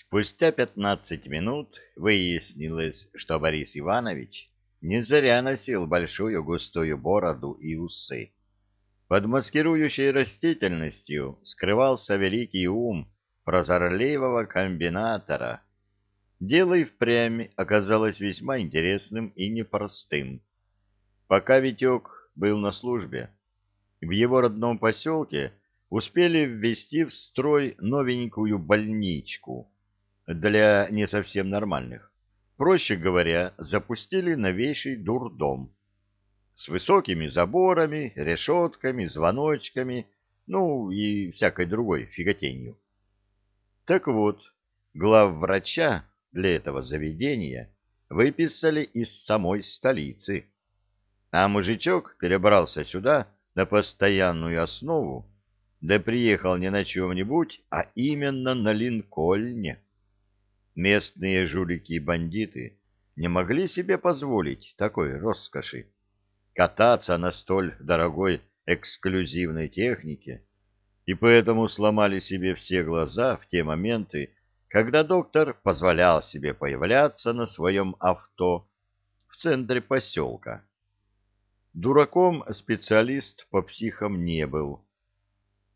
Спустя пятнадцать минут выяснилось, что Борис Иванович не зря носил большую густую бороду и усы. Под маскирующей растительностью скрывался великий ум прозорливого комбинатора. Дело и впрямь оказалось весьма интересным и непростым. Пока Витек был на службе, в его родном поселке успели ввести в строй новенькую больничку для не совсем нормальных. Проще говоря, запустили новейший дурдом с высокими заборами, решетками, звоночками, ну и всякой другой фиготенью. Так вот, главврача для этого заведения выписали из самой столицы, а мужичок перебрался сюда на постоянную основу, да приехал не на чем-нибудь, а именно на Линкольне. Местные жулики и бандиты не могли себе позволить такой роскоши кататься на столь дорогой эксклюзивной технике, и поэтому сломали себе все глаза в те моменты, когда доктор позволял себе появляться на своем авто в центре поселка. Дураком специалист по психам не был.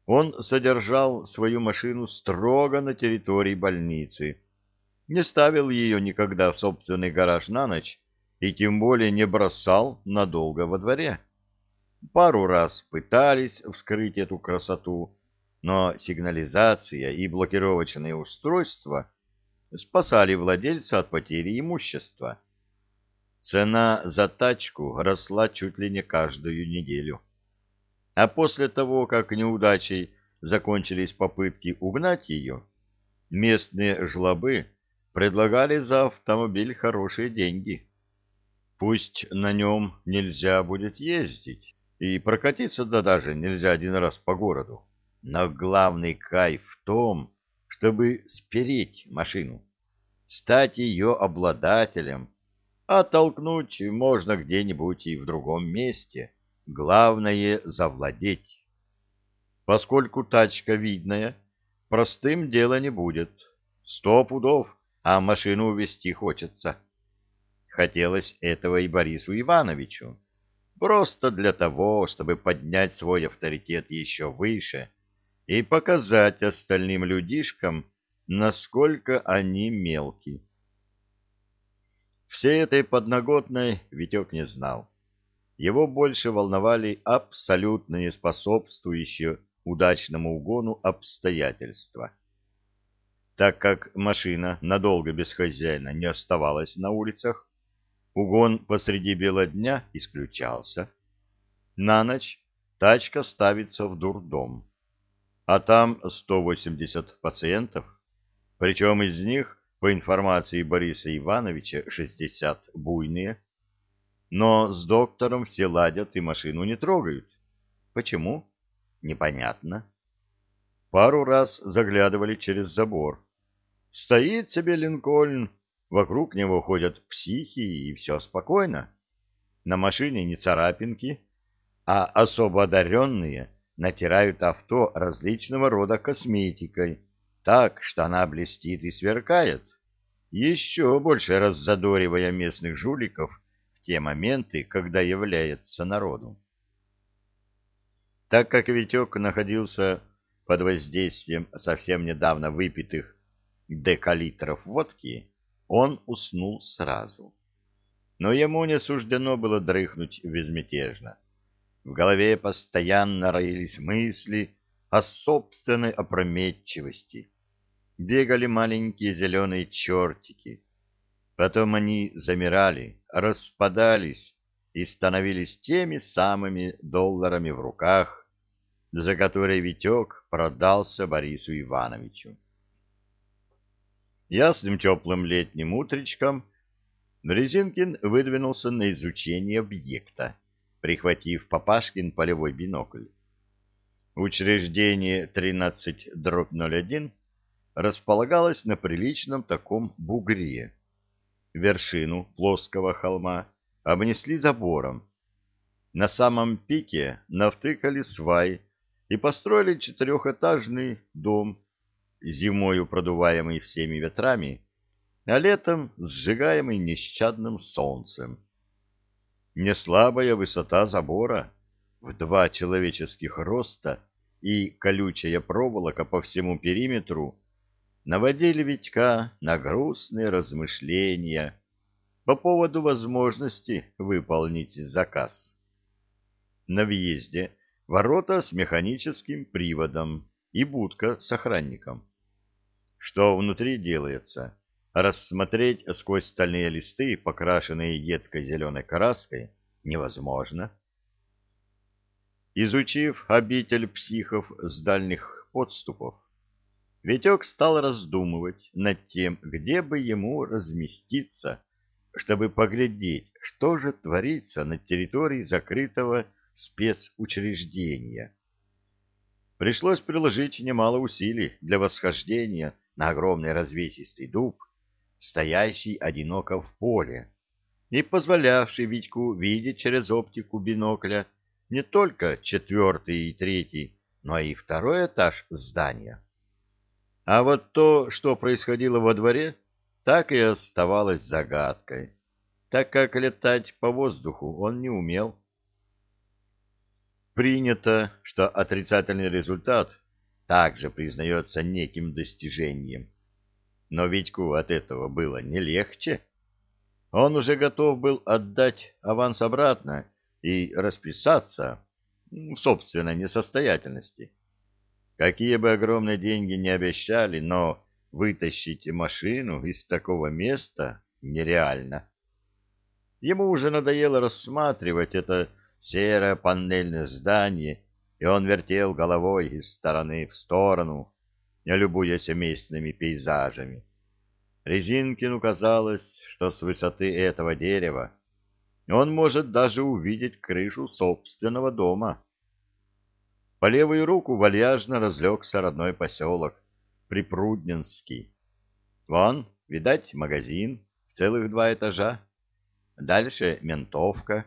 Он содержал свою машину строго на территории больницы, не ставил ее никогда в собственный гараж на ночь и тем более не бросал надолго во дворе. Пару раз пытались вскрыть эту красоту, но сигнализация и блокировочные устройства спасали владельца от потери имущества. Цена за тачку росла чуть ли не каждую неделю. А после того, как неудачей закончились попытки угнать ее, местные жлобы предлагали за автомобиль хорошие деньги. Пусть на нем нельзя будет ездить, и прокатиться да даже нельзя один раз по городу, но главный кайф в том, чтобы спереть машину, стать ее обладателем, а толкнуть можно где-нибудь и в другом месте. Главное — завладеть. Поскольку тачка видная, простым дело не будет. Сто пудов а машину увезти хочется. Хотелось этого и Борису Ивановичу. Просто для того, чтобы поднять свой авторитет еще выше и показать остальным людишкам, насколько они мелки. Всей этой подноготной Витек не знал. Его больше волновали абсолютно неспособствующие удачному угону обстоятельства так как машина надолго без хозяина не оставалась на улицах, угон посреди бела дня исключался. На ночь тачка ставится в дурдом, а там 180 пациентов, причем из них, по информации Бориса Ивановича, 60 буйные. Но с доктором все ладят и машину не трогают. Почему? Непонятно. Пару раз заглядывали через забор. Стоит себе Линкольн, вокруг него ходят психи, и все спокойно. На машине не царапинки, а особо одаренные натирают авто различного рода косметикой, так, что она блестит и сверкает, еще больше раззадоривая местных жуликов в те моменты, когда является народу. Так как Витек находился под воздействием совсем недавно выпитых декалитров водки, он уснул сразу. Но ему не суждено было дрыхнуть безмятежно. В голове постоянно роились мысли о собственной опрометчивости. Бегали маленькие зеленые чертики. Потом они замирали, распадались и становились теми самыми долларами в руках, за которые Витек продался Борису Ивановичу. Ясным теплым летним утречком Резинкин выдвинулся на изучение объекта, прихватив Папашкин полевой бинокль. Учреждение 13-01 располагалось на приличном таком бугре. Вершину плоского холма обнесли забором. На самом пике навтыкали свай и построили четырехэтажный дом зимою продуваемый всеми ветрами, а летом сжигаемый нещадным солнцем. Неслабая высота забора в два человеческих роста и колючая проволока по всему периметру наводили Витька на грустные размышления по поводу возможности выполнить заказ. На въезде ворота с механическим приводом и будка с охранником. Что внутри делается, рассмотреть сквозь стальные листы, покрашенные едкой зеленой краской, невозможно. Изучив обитель психов с дальних подступов, Витек стал раздумывать над тем, где бы ему разместиться, чтобы поглядеть, что же творится на территории закрытого спецучреждения. Пришлось приложить немало усилий для восхождения на огромный развесистый дуб, стоящий одиноко в поле, и позволявший Витьку видеть через оптику бинокля не только четвертый и третий, но и второй этаж здания. А вот то, что происходило во дворе, так и оставалось загадкой, так как летать по воздуху он не умел. Принято, что отрицательный результат также признается неким достижением. Но Витьку от этого было не легче. Он уже готов был отдать аванс обратно и расписаться в собственной несостоятельности. Какие бы огромные деньги не обещали, но вытащить машину из такого места нереально. Ему уже надоело рассматривать это серое панельное здание, и он вертел головой из стороны в сторону, не любуясь местными пейзажами. Резинкину казалось, что с высоты этого дерева он может даже увидеть крышу собственного дома. По левую руку вальяжно разлегся родной поселок, Припрудненский. Вон, видать, магазин в целых два этажа. Дальше ментовка,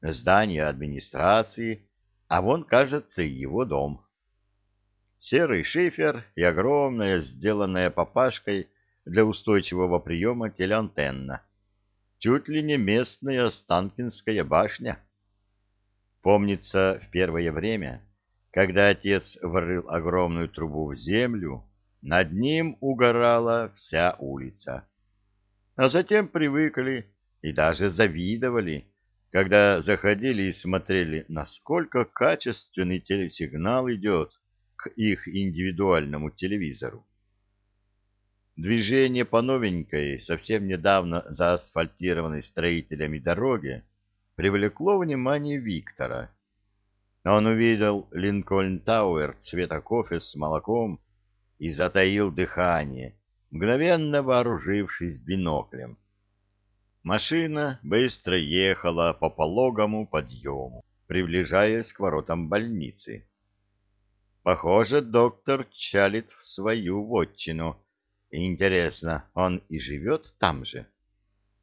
здание администрации, а вон, кажется, его дом. Серый шифер и огромная, сделанная папашкой для устойчивого приема телеантенна. Чуть ли не местная Останкинская башня. Помнится, в первое время когда отец врыл огромную трубу в землю, над ним угорала вся улица. А затем привыкли и даже завидовали, когда заходили и смотрели, насколько качественный телесигнал идет к их индивидуальному телевизору. Движение по новенькой, совсем недавно заасфальтированной строителями дороге, привлекло внимание Виктора. Он увидел Линкольн Тауэр цвета кофе с молоком и затаил дыхание, мгновенно вооружившись биноклем. Машина быстро ехала по пологому подъему, приближаясь к воротам больницы. Похоже, доктор чалит в свою вотчину. Интересно, он и живет там же?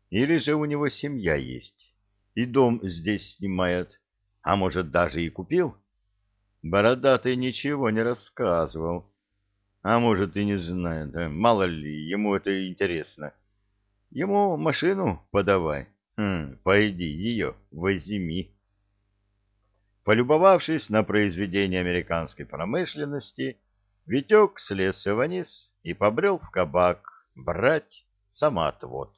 Или же у него семья есть, и дом здесь снимает? А может, даже и купил? Бородатый ничего не рассказывал. А может, и не знает. Мало ли, ему это интересно. Ему машину подавай. Хм, пойди ее возьми. Полюбовавшись на произведение американской промышленности, Витек слез вниз и побрел в кабак брать самоотвод.